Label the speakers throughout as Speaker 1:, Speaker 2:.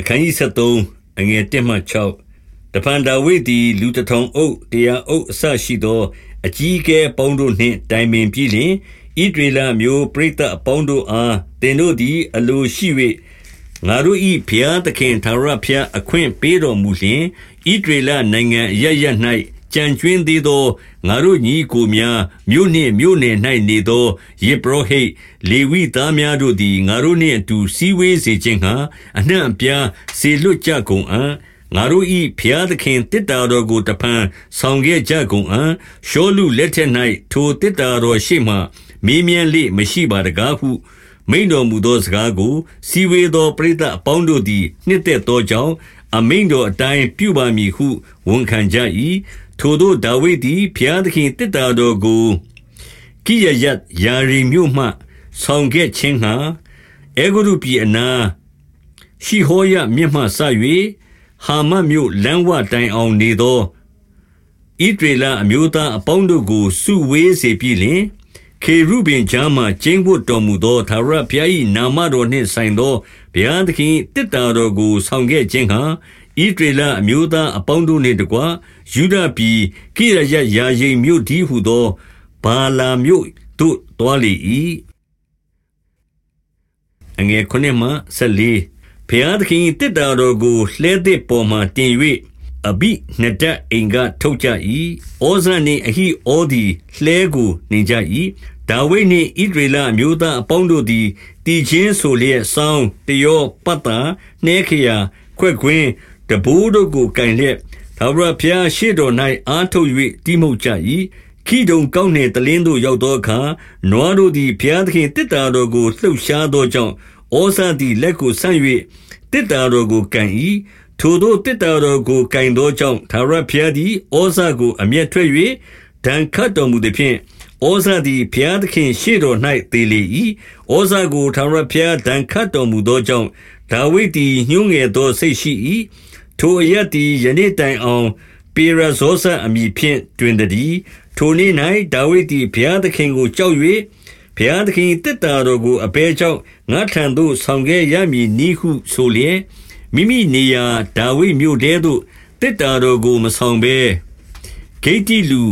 Speaker 1: အခန်းကြီး73အငယ်1မှ6တဖန်ဒါဝိဒ်သည်လူတထောင်အုပ်တရားအုပ်အဆရှိသော အကြီးအကဲပေါင်းတို့နှင့်တိုင်ပင်ပြီးလျှင်ဣဒရေလမျိုးပရိသတ်အပေါင်းတို့အားသင်တို့သည် အလိုရှိ၍ငါတို့၏ဘုရားသခင်သာရဘုရားအခွင့်ပေးတော်မူလျှင်ဣဒရေလနိုင်ငံရရ၌ ကြံကျွင်းသေးသောငါတို့ညီကိုများမြို့နှင့်မြို့နယ်၌နေသောယေဘရဟိတ်လေဝိသားများတို့သည်ငါတို့နှင့်အတူစည်းဝေးစေခြင်းဟာအနှံ့အပြားစေလွတ်ကြကုန်အံ့ငါတို့၏ဘုရားသခင်တစ်တာတော်ကိုတဖန်ဆောင်ခဲ့ကြကုန်အံ့ရှောလူလက်ထက်၌ထိုတစ်တာတော်ရှိမှမေးမြန်းလေမရှိပါတကားဟုမိန်တော်မူသောစကားကိုစီဝေသောပရိသတ်အပေါင်းတို့သည် နှစ်သက်သောကြောင့်အမိန်တော်အတိုင်းပြုပါမည်ဟုဝန်ခံကြ၏ ထိုသို့ဒါဝိဒ်သည် ဘုရားသခင်တစ်တာတော်ကို ကိရယတ်ယာရီမြို့မှ ဆောင်ခဲ့ခြင်းဟာအေဂရုပြည်အနာရှိဟောရမြင့်မှဆ၍ဟာမတ်မြို့လမ်းဝတိုင်အောင်နေသောဣဒရေလအမျိုးသားအပေါင်းတို့ကိုစုဝေးစေပြီးလျှင်ခေရုဗင်ကြားမှကျင်းဝတ်တော်မူသောသာရဘုရား၏နာမတော်နှင့်ဆိုင်သောဘုရားသခင်တစ်တာတော်ကိုဆောင်ခဲ့ခြင်းဟာ ဣဒရေလအမျိုးသားအပေါင်းတို့နှင့်တကွယူဒပြည်ကိရယယာယိမ်မြို့ဒီဟုသောဘာလာမြို့သို့တွားလေ၏အငယ်ခုနှစ်မှ14ဘုရားသခင်တစ်တာတော်ကိုလှဲသည့်ပေါ်မှတင်၍အဘိနဒတ်အိမ်ကထုတ်ကြ၏။ဩဇာနှင့်အဟိဩသည်လှဲကိုနှင်ကြ၏။ဒါဝိဒ်နှင့်ဣဒရေလအမျိုးသားအပေါင်းတို့သည်တည်ခြင်းဆိုလျက်စောင်းတယောပတ်တာနှဲခရာခွက်ခွင်း တဘိုးတို့ကိုကင်လျက်သာဝရဘုရားရှေ့တော်၌အားထုတ်၍တိမှုတ်ကြ၏။ခိဒုံကောင်းနှင့်တလင်းတို့ရောက်သောအခါနွားတို့သည်ဘုရားသခင်တစ်တာတော်ကိုလှုပ်ရှားသောကြောင့်ဩဇာသည်လက်ကိုဆန့်၍တစ်တာတော်ကိုကန်၏ထိုသို့တစ်တာတော်ကိုကင်သောကြောင့်သာရဘုရားသည်ဩဇာကိုအမျက်ထွက်၍ဒဏ်ခတ်တော်မူသည်ဖြင့်ဩဇာသည်ဘုရားသခင်ရှေ့တော်၌တည်လေ၏ဩဇာကိုသာရဘုရားဒဏ်ခတ်တော်မူသောကြောင့်ဒါဝိဒ်သည်ညှိုးငယ်သောစိတ်ရှိ၏ ထိုအရက်သည် ယနေ့တိုင်အောင် ပေရဇောဇအမည်ဖြင့် တွင်သည်ထိုနေ့၌ဒါဝိဒ်သည် ဘုရားသခင်ကို ကြောက်၍ဘုရားသခင်တစ်တာတော်ကို အဘဲကြောင့် ငါထံသို့ ဆောင်ခဲ့ရမည်နီဟုဆိုလျက် မိမိနေရာ ဒါဝိဒ်မြို့ထဲသို့တစ်တာတော်ကို မဆောင်ဘဲ ဂိတိလူ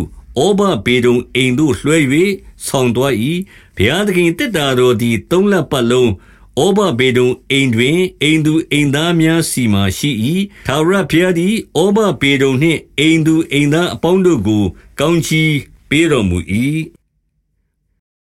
Speaker 1: ဩဘဘေဒုံအိမ်သို့ လွှဲ၍ဆောင်သွား၏ဘုရားသခင်တစ်တာတော်သည် သုံးလပတ်လုံး ဩဘဘေဒုံအိမ်တွင်အိမ်သူအိမ်သားများစီမှရှိ၏သာရဘုရားသည်ဩဘဘေဒုံနှင့်အိမ်သူအိမ်သားအပေါင်းတို့ကို ကောင်းချီးပေးတော်မူ၏